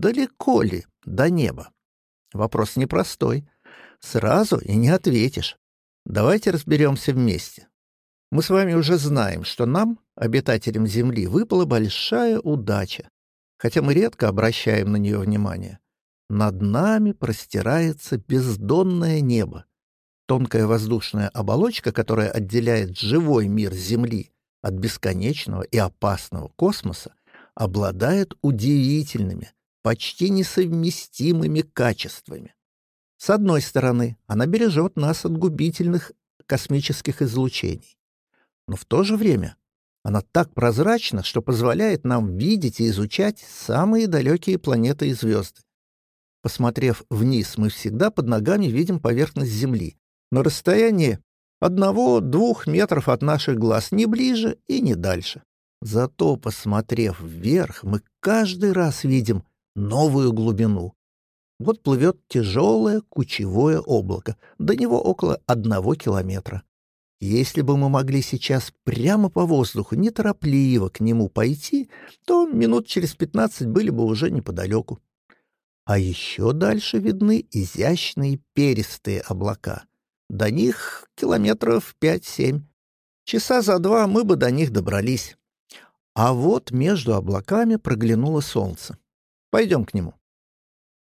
далеко ли до неба? Вопрос непростой. Сразу и не ответишь. Давайте разберемся вместе. Мы с вами уже знаем, что нам, обитателям Земли, выпала большая удача, хотя мы редко обращаем на нее внимание. Над нами простирается бездонное небо, тонкая воздушная оболочка, которая отделяет живой мир Земли от бесконечного и опасного космоса, обладает удивительными, почти несовместимыми качествами. С одной стороны, она бережет нас от губительных космических излучений. Но в то же время она так прозрачна, что позволяет нам видеть и изучать самые далекие планеты и звезды. Посмотрев вниз, мы всегда под ногами видим поверхность Земли, на расстоянии одного-двух метров от наших глаз, не ближе и не дальше. Зато, посмотрев вверх, мы каждый раз видим новую глубину. Вот плывет тяжелое кучевое облако, до него около одного километра. Если бы мы могли сейчас прямо по воздуху неторопливо к нему пойти, то минут через пятнадцать были бы уже неподалеку. А еще дальше видны изящные перистые облака. До них километров пять-семь. Часа за два мы бы до них добрались. А вот между облаками проглянуло солнце. Пойдем к нему.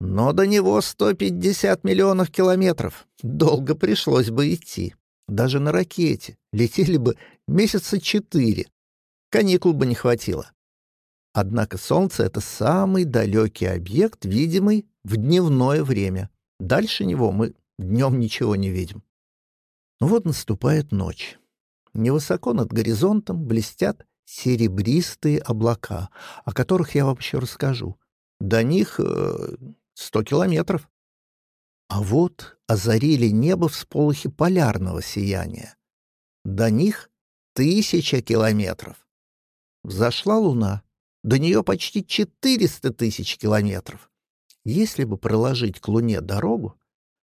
Но до него 150 миллионов километров. Долго пришлось бы идти. Даже на ракете. Летели бы месяца четыре. Каникул бы не хватило. Однако Солнце — это самый далекий объект, видимый в дневное время. Дальше него мы днем ничего не видим. Ну вот наступает ночь. Невысоко над горизонтом блестят серебристые облака, о которых я вообще расскажу. До них э, сто километров. А вот озарили небо всполохи полярного сияния. До них тысяча километров. Взошла луна. До нее почти четыреста тысяч километров. Если бы проложить к Луне дорогу,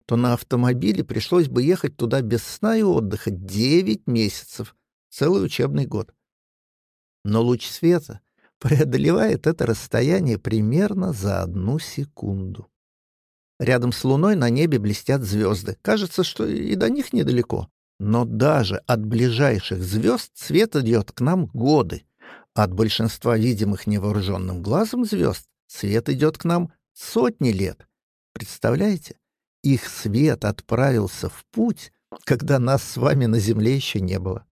то на автомобиле пришлось бы ехать туда без сна и отдыха девять месяцев, целый учебный год. Но луч света преодолевает это расстояние примерно за одну секунду. Рядом с Луной на небе блестят звезды. Кажется, что и до них недалеко. Но даже от ближайших звезд свет идет к нам годы. От большинства видимых невооруженным глазом звезд свет идет к нам сотни лет. Представляете? Их свет отправился в путь, когда нас с вами на Земле еще не было.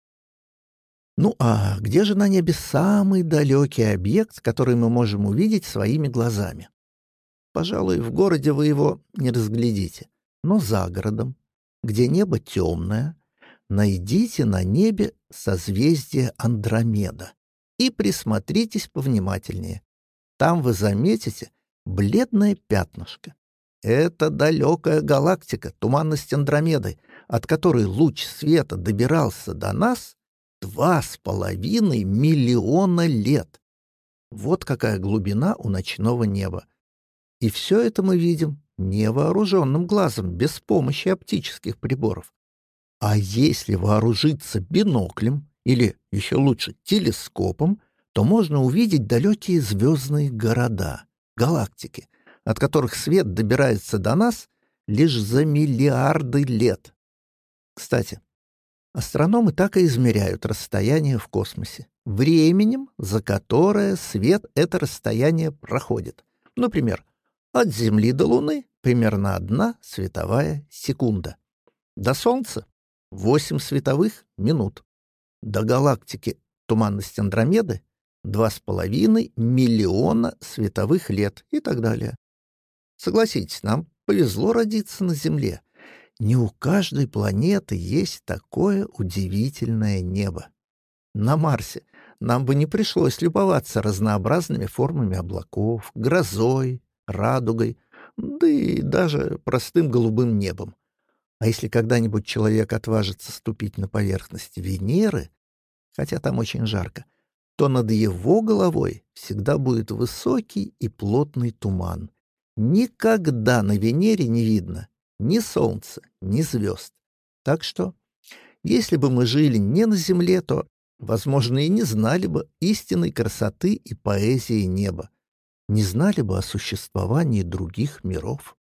Ну а где же на небе самый далекий объект, который мы можем увидеть своими глазами? Пожалуй, в городе вы его не разглядите, но за городом, где небо темное, найдите на небе созвездие Андромеда и присмотритесь повнимательнее. Там вы заметите бледное пятнышко. Это далекая галактика, туманность Андромеды, от которой луч света добирался до нас Два с половиной миллиона лет. Вот какая глубина у ночного неба. И все это мы видим невооруженным глазом, без помощи оптических приборов. А если вооружиться биноклем, или еще лучше телескопом, то можно увидеть далекие звездные города, галактики, от которых свет добирается до нас лишь за миллиарды лет. Кстати, Астрономы так и измеряют расстояние в космосе, временем, за которое свет это расстояние проходит. Например, от Земли до Луны примерно одна световая секунда. До Солнца — восемь световых минут. До галактики туманность Андромеды — два с половиной миллиона световых лет и так далее. Согласитесь, нам повезло родиться на Земле — не у каждой планеты есть такое удивительное небо. На Марсе нам бы не пришлось любоваться разнообразными формами облаков, грозой, радугой, да и даже простым голубым небом. А если когда-нибудь человек отважится ступить на поверхность Венеры, хотя там очень жарко, то над его головой всегда будет высокий и плотный туман. Никогда на Венере не видно ни солнца, ни звезд. Так что, если бы мы жили не на Земле, то, возможно, и не знали бы истинной красоты и поэзии неба. не знали бы о существовании других миров.